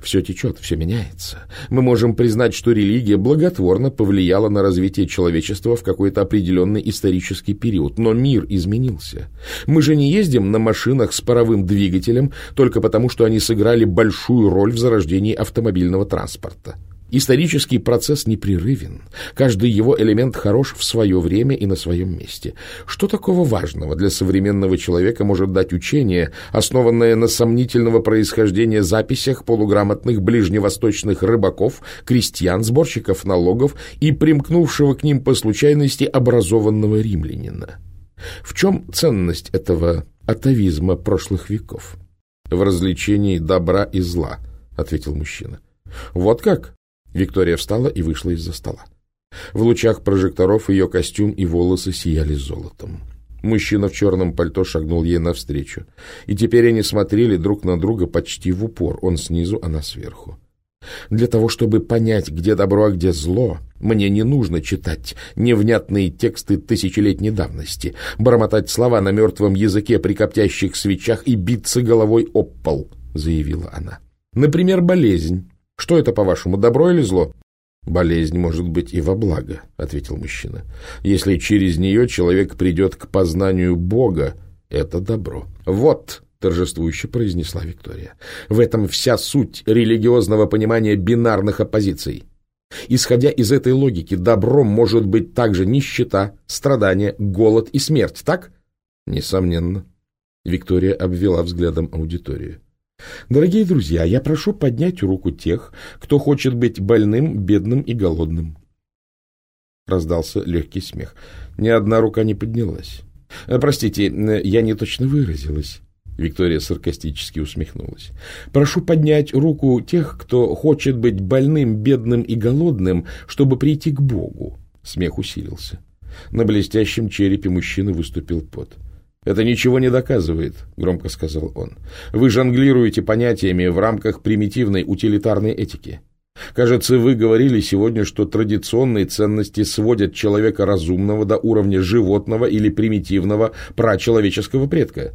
Все течет, все меняется. Мы можем признать, что религия благотворно повлияла на развитие человечества в какой-то определенный исторический период, но мир изменился. Мы же не ездим на машинах с паровым двигателем только потому, что они сыграли большую роль в зарождении автомобильного транспорта. Исторический процесс непрерывен. Каждый его элемент хорош в свое время и на своем месте. Что такого важного для современного человека может дать учение, основанное на сомнительного происхождения записях полуграмотных ближневосточных рыбаков, крестьян, сборщиков налогов и примкнувшего к ним по случайности образованного римлянина? В чем ценность этого атовизма прошлых веков? — В развлечении добра и зла, — ответил мужчина. — Вот как? Виктория встала и вышла из-за стола. В лучах прожекторов ее костюм и волосы сияли золотом. Мужчина в черном пальто шагнул ей навстречу. И теперь они смотрели друг на друга почти в упор, он снизу, она сверху. Для того, чтобы понять, где добро, а где зло, мне не нужно читать невнятные тексты тысячелетней давности, бормотать слова на мертвом языке при коптящих свечах и биться головой об пол, — заявила она. Например, болезнь. Что это, по-вашему, добро или зло? Болезнь может быть и во благо, ответил мужчина. Если через нее человек придет к познанию Бога, это добро. Вот, торжествующе произнесла Виктория. В этом вся суть религиозного понимания бинарных оппозиций. Исходя из этой логики, добром может быть также нищета, страдания, голод и смерть, так? Несомненно. Виктория обвела взглядом аудиторию. Дорогие друзья, я прошу поднять руку тех, кто хочет быть больным, бедным и голодным. Раздался легкий смех. Ни одна рука не поднялась. Э, простите, э, я не точно выразилась. Виктория саркастически усмехнулась. «Прошу поднять руку тех, кто хочет быть больным, бедным и голодным, чтобы прийти к Богу». Смех усилился. На блестящем черепе мужчины выступил пот. «Это ничего не доказывает», — громко сказал он. «Вы жонглируете понятиями в рамках примитивной утилитарной этики. Кажется, вы говорили сегодня, что традиционные ценности сводят человека разумного до уровня животного или примитивного прачеловеческого предка.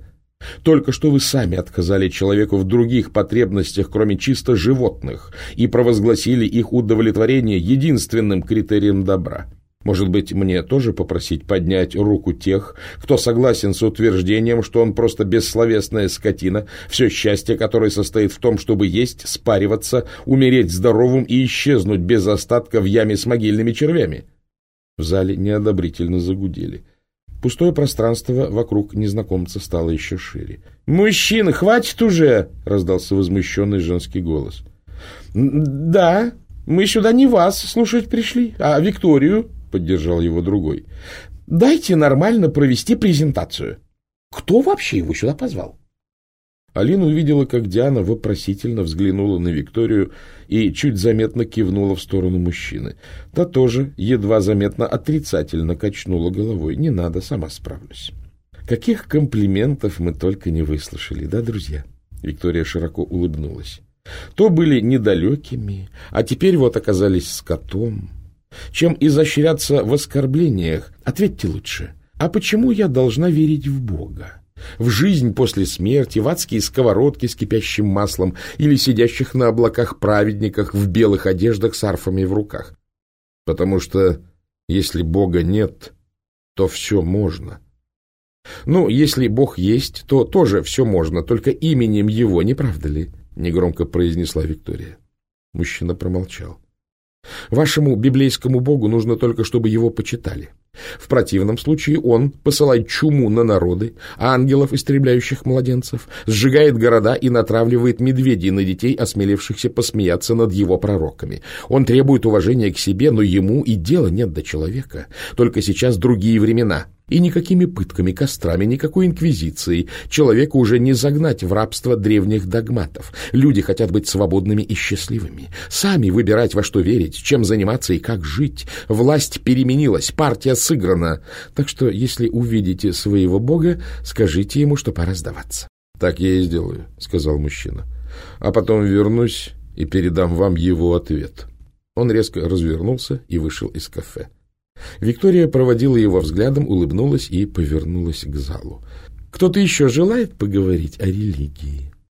Только что вы сами отказали человеку в других потребностях, кроме чисто животных, и провозгласили их удовлетворение единственным критерием добра. Может быть, мне тоже попросить поднять руку тех, кто согласен с утверждением, что он просто бессловесная скотина, все счастье которое состоит в том, чтобы есть, спариваться, умереть здоровым и исчезнуть без остатка в яме с могильными червями? В зале неодобрительно загудели. Пустое пространство вокруг незнакомца стало еще шире. «Мужчина, хватит уже!» — раздался возмущенный женский голос. «Да, мы сюда не вас слушать пришли, а Викторию», — поддержал его другой. «Дайте нормально провести презентацию. Кто вообще его сюда позвал?» Алина увидела, как Диана вопросительно взглянула на Викторию и чуть заметно кивнула в сторону мужчины. Та тоже едва заметно отрицательно качнула головой. «Не надо, сама справлюсь». «Каких комплиментов мы только не выслушали, да, друзья?» Виктория широко улыбнулась. «То были недалекими, а теперь вот оказались скотом. Чем изощряться в оскорблениях? Ответьте лучше, а почему я должна верить в Бога?» в жизнь после смерти, в адские сковородки с кипящим маслом или сидящих на облаках праведниках в белых одеждах с арфами в руках. Потому что если Бога нет, то все можно. Ну, если Бог есть, то тоже все можно, только именем Его, не правда ли? Негромко произнесла Виктория. Мужчина промолчал. Вашему библейскому Богу нужно только, чтобы его почитали. В противном случае он посылает чуму на народы, ангелов, истребляющих младенцев, сжигает города и натравливает медведей на детей, осмелившихся посмеяться над его пророками. Он требует уважения к себе, но ему и дела нет до человека. Только сейчас другие времена. И никакими пытками, кострами, никакой инквизицией человека уже не загнать в рабство древних догматов. Люди хотят быть свободными и счастливыми. Сами выбирать, во что верить, чем заниматься и как жить. Власть переменилась, партия сыграна. Так что, если увидите своего бога, скажите ему, что пора сдаваться. — Так я и сделаю, — сказал мужчина. — А потом вернусь и передам вам его ответ. Он резко развернулся и вышел из кафе. Виктория проводила его взглядом, улыбнулась и повернулась к залу. «Кто-то еще желает поговорить о религии?»